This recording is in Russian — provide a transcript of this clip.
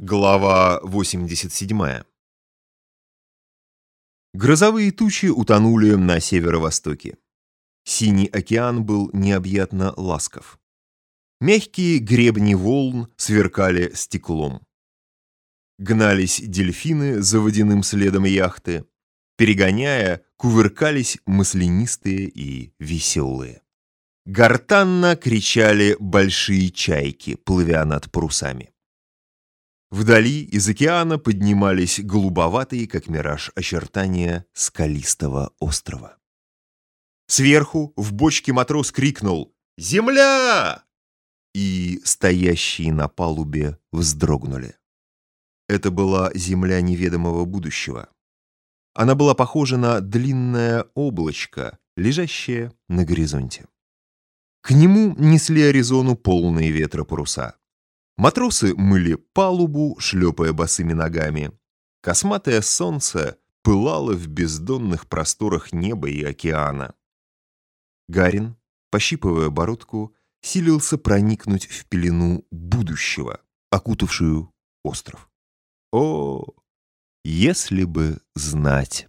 Глава 87 Грозовые тучи утонули на северо-востоке. Синий океан был необъятно ласков. Мягкие гребни волн сверкали стеклом. Гнались дельфины за водяным следом яхты. Перегоняя, кувыркались маслянистые и веселые. Гортанно кричали большие чайки, плывя над парусами. Вдали из океана поднимались голубоватые, как мираж, очертания скалистого острова. Сверху в бочке матрос крикнул «Земля!» И стоящие на палубе вздрогнули. Это была земля неведомого будущего. Она была похожа на длинное облачко, лежащее на горизонте. К нему несли Аризону полные ветра паруса. Матросы мыли палубу, шлепая босыми ногами. Косматое солнце пылало в бездонных просторах неба и океана. Гарин, пощипывая бородку, силился проникнуть в пелену будущего, окутавшую остров. О, если бы знать!